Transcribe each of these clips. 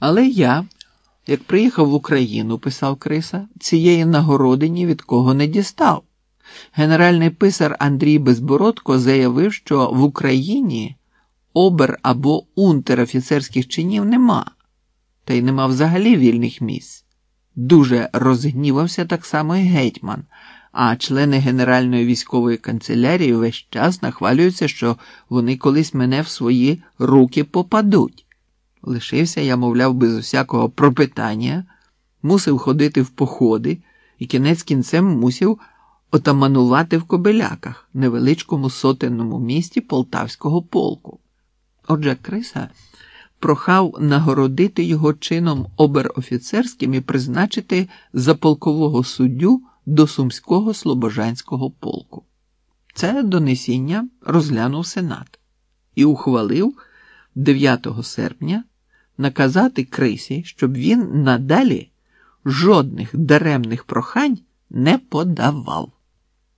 Але я, як приїхав в Україну, писав Криса, цієї нагороди ні від кого не дістав. Генеральний писар Андрій Безбородко заявив, що в Україні обер або унтер офіцерських чинів нема, та й нема взагалі вільних місць. Дуже розгнівався так само і гетьман, а члени Генеральної військової канцелярії весь час нахвалюються, що вони колись мене в свої руки попадуть. Лишився я, мовляв, без усякого пропитання, мусив ходити в походи і кінець кінцем мусив отаманувати в Кобеляках, невеличкому сотенному місті полтавського полку. Отже, Криса прохав нагородити його чином обер-офіцерським і призначити за полкового суддю до Сумського Слобожанського полку. Це донесіння розглянув Сенат і ухвалив 9 серпня наказати Крисі, щоб він надалі жодних даремних прохань не подавав.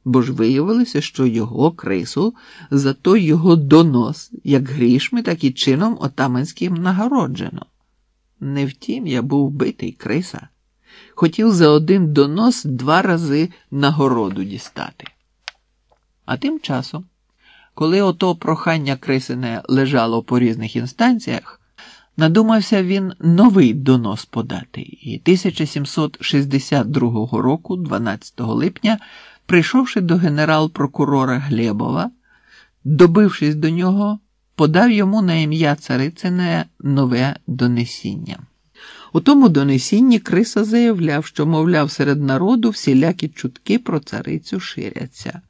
Бо ж виявилося, що його крису за той його донос, як грішми, так і чином отаманським нагороджено. Не втім, я був битий криса. Хотів за один донос два рази нагороду дістати. А тим часом, коли ото прохання крисине лежало по різних інстанціях, надумався він новий донос подати, і 1762 року, 12 липня, прийшовши до генерал-прокурора Глебова, добившись до нього, подав йому на ім'я Царицине нове донесіння. У тому донесінні Криса заявляв, що, мовляв, серед народу всілякі чутки про царицю ширяться.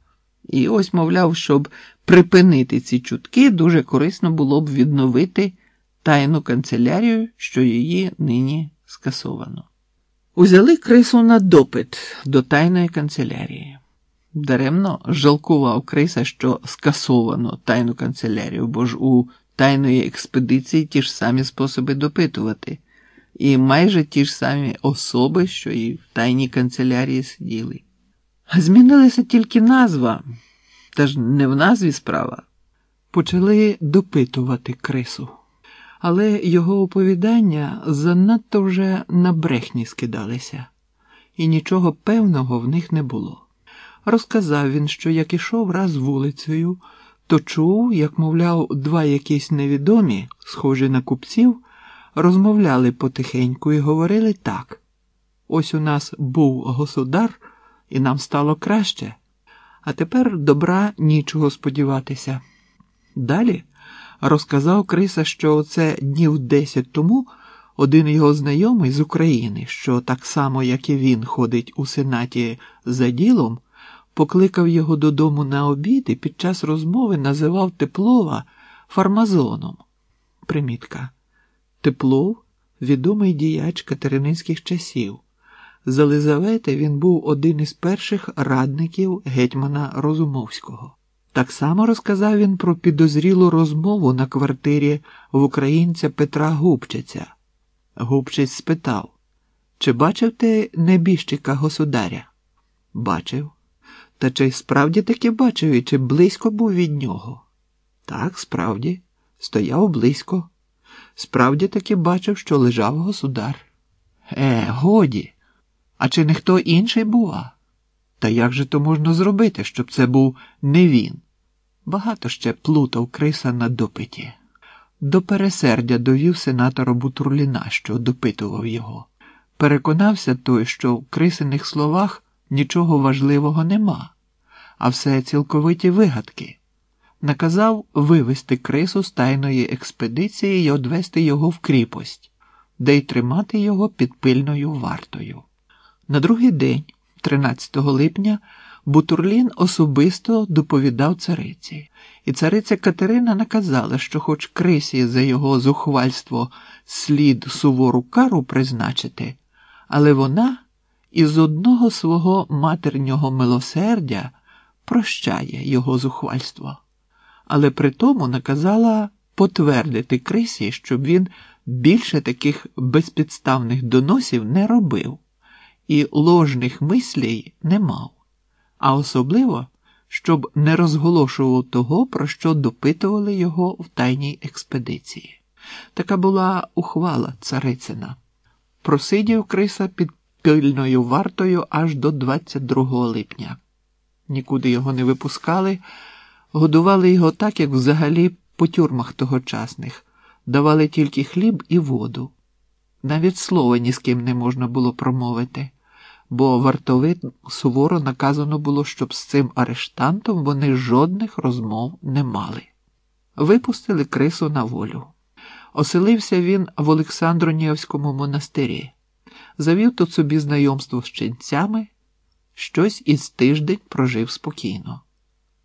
І ось, мовляв, щоб припинити ці чутки, дуже корисно було б відновити тайну канцелярію, що її нині скасовано. Узяли крису на допит до тайної канцелярії. Даремно жалкував Криса, що скасовано тайну канцелярію, бо ж у тайної експедиції ті ж самі способи допитувати, і майже ті ж самі особи, що і в тайній канцелярії сиділи. Змінилася тільки назва, та ж не в назві справа. Почали допитувати Крису, але його оповідання занадто вже на брехні скидалися, і нічого певного в них не було. Розказав він, що як ішов раз вулицею, то чув, як, мовляв, два якісь невідомі, схожі на купців, розмовляли потихеньку і говорили так: ось у нас був государ, і нам стало краще, а тепер добра нічого сподіватися. Далі розказав Криса, що оце днів десять тому один його знайомий з України, що так само, як і він, ходить у сенаті за ділом покликав його додому на обід і під час розмови називав Теплова фармазоном. Примітка. Теплов відомий діяч катерининських часів. З Елизавети він був один із перших радників гетьмана Розумовського. Так само розказав він про підозрілу розмову на квартирі в українця Петра Губчиця. Губчиць спитав, чи бачив ти небіжчика государя? Бачив. Та чи справді таки бачив і чи близько був від нього? Так, справді, стояв близько. Справді таки бачив, що лежав государ. Е, годі. А чи не хто інший бува? Та як же то можна зробити, щоб це був не він? Багато ще плутав криса на допиті. До пересердя довів сенатора Бутурліна, що допитував його. Переконався той, що в крисиних словах нічого важливого нема, а все цілковиті вигадки. Наказав вивести крису з тайної експедиції і одвести його в кріпость, де й тримати його під пильною вартою. На другий день, 13 липня, Бутурлін особисто доповідав цариці, і цариця Катерина наказала, що, хоч крисі за його зухвальство слід сувору кару призначити, але вона із одного свого матернього милосердя прощає його зухвальство, але при тому наказала потвердити крисі, щоб він більше таких безпідставних доносів не робив і ложних мислій не мав, а особливо, щоб не розголошував того, про що допитували його в тайній експедиції. Така була ухвала царицина. Просидів Криса під пильною вартою аж до 22 липня. Нікуди його не випускали, годували його так, як взагалі по тюрмах тогочасних, давали тільки хліб і воду. Навіть слова ні з ким не можна було промовити, бо вартовит суворо наказано було, щоб з цим арештантом вони жодних розмов не мали. Випустили крису на волю. Оселився він в Олександронівському монастирі, завів тут собі знайомство з ченцями, щось із тиждень прожив спокійно.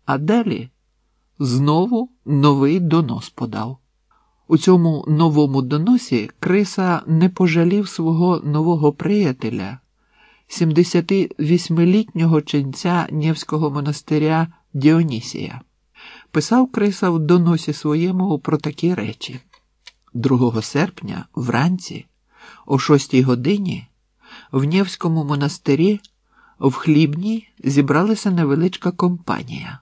А далі знову новий донос подав. У цьому новому доносі Криса не пожалів свого нового приятеля, 78-літнього ченця Нєвського монастиря Діонісія. Писав Криса в доносі своєму про такі речі. 2 серпня, вранці, о 6 годині, в Нєвському монастирі в хлібній зібралася невеличка компанія.